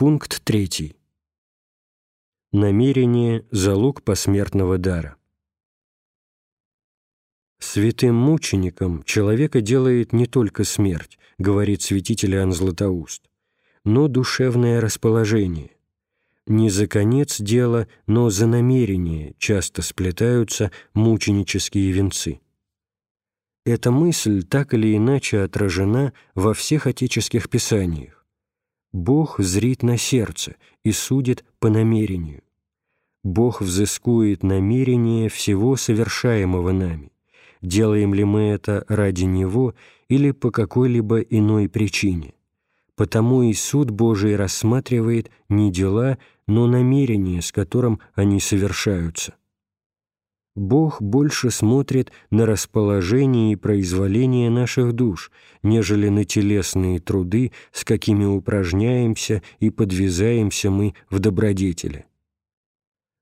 Пункт 3. Намерение – залог посмертного дара. «Святым мучеником человека делает не только смерть», говорит святитель Иоанн Златоуст, но душевное расположение. Не за конец дела, но за намерение часто сплетаются мученические венцы. Эта мысль так или иначе отражена во всех отеческих писаниях. Бог зрит на сердце и судит по намерению. Бог взыскует намерение всего совершаемого нами делаем ли мы это ради Него или по какой-либо иной причине. Потому и суд Божий рассматривает не дела, но намерение, с которым они совершаются. Бог больше смотрит на расположение и произволение наших душ, нежели на телесные труды, с какими упражняемся и подвязаемся мы в добродетели.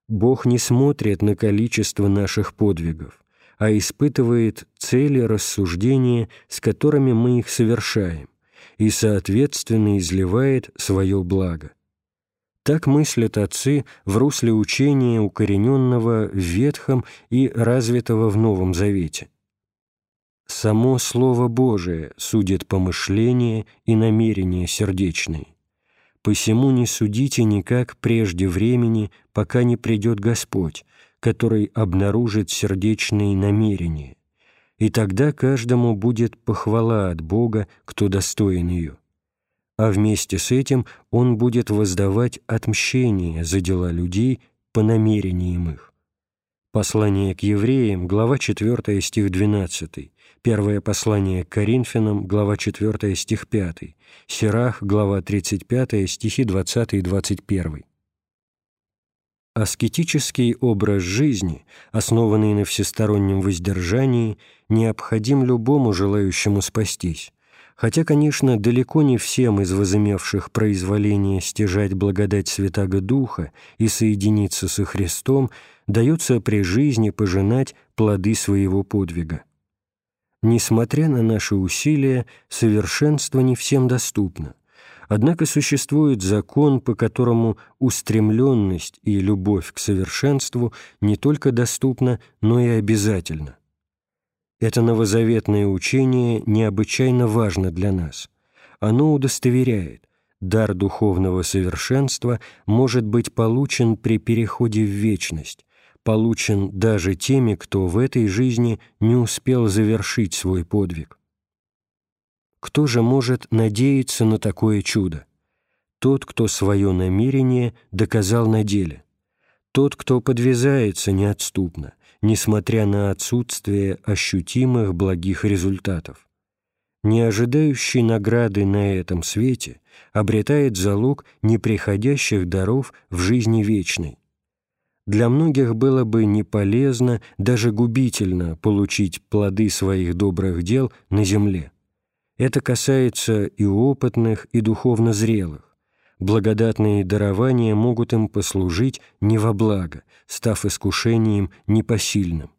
Бог не смотрит на количество наших подвигов, а испытывает цели рассуждения, с которыми мы их совершаем, и, соответственно, изливает свое благо. Так мыслят отцы в русле учения, укорененного в Ветхом и развитого в Новом Завете. Само Слово Божие судит помышления и намерения сердечные. «Посему не судите никак прежде времени, пока не придет Господь, который обнаружит сердечные намерения, и тогда каждому будет похвала от Бога, кто достоин ее. А вместе с этим он будет воздавать отмщение за дела людей по намерениям их. Послание к евреям, глава 4, стих 12, первое послание к Коринфянам, глава 4, стих 5, Сирах, глава 35, стихи 20 и 21. Аскетический образ жизни, основанный на всестороннем воздержании, необходим любому желающему спастись, хотя, конечно, далеко не всем из возымевших произволения стяжать благодать Святаго Духа и соединиться со Христом дается при жизни пожинать плоды своего подвига. Несмотря на наши усилия, совершенство не всем доступно, Однако существует закон, по которому устремленность и любовь к совершенству не только доступна, но и обязательна. Это новозаветное учение необычайно важно для нас. Оно удостоверяет, дар духовного совершенства может быть получен при переходе в вечность, получен даже теми, кто в этой жизни не успел завершить свой подвиг. Кто же может надеяться на такое чудо? Тот, кто свое намерение доказал на деле. Тот, кто подвязается неотступно, несмотря на отсутствие ощутимых благих результатов. Не ожидающий награды на этом свете обретает залог неприходящих даров в жизни вечной. Для многих было бы не полезно, даже губительно получить плоды своих добрых дел на земле. Это касается и опытных, и духовно зрелых. Благодатные дарования могут им послужить не во благо, став искушением непосильным.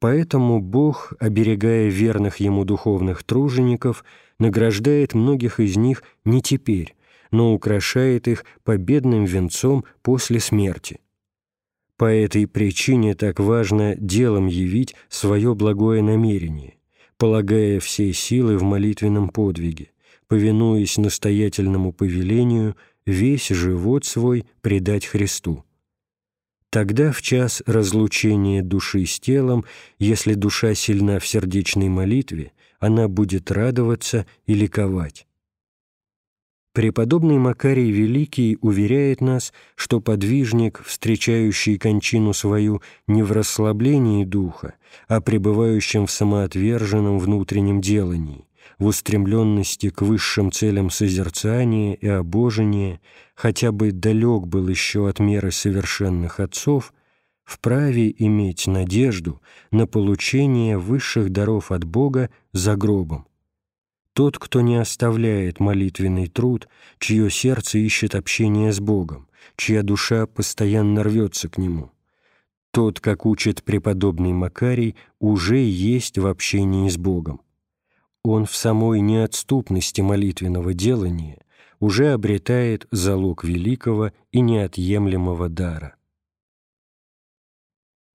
Поэтому Бог, оберегая верных Ему духовных тружеников, награждает многих из них не теперь, но украшает их победным венцом после смерти. По этой причине так важно делом явить свое благое намерение полагая все силы в молитвенном подвиге, повинуясь настоятельному повелению, весь живот свой предать Христу. Тогда в час разлучения души с телом, если душа сильна в сердечной молитве, она будет радоваться и ликовать. Преподобный Макарий Великий уверяет нас, что подвижник, встречающий кончину свою не в расслаблении духа, а пребывающим в самоотверженном внутреннем делании, в устремленности к высшим целям созерцания и обожения, хотя бы далек был еще от меры совершенных отцов, вправе иметь надежду на получение высших даров от Бога за гробом. Тот, кто не оставляет молитвенный труд, чье сердце ищет общение с Богом, чья душа постоянно рвется к Нему. Тот, как учит преподобный Макарий, уже есть в общении с Богом. Он в самой неотступности молитвенного делания уже обретает залог великого и неотъемлемого дара.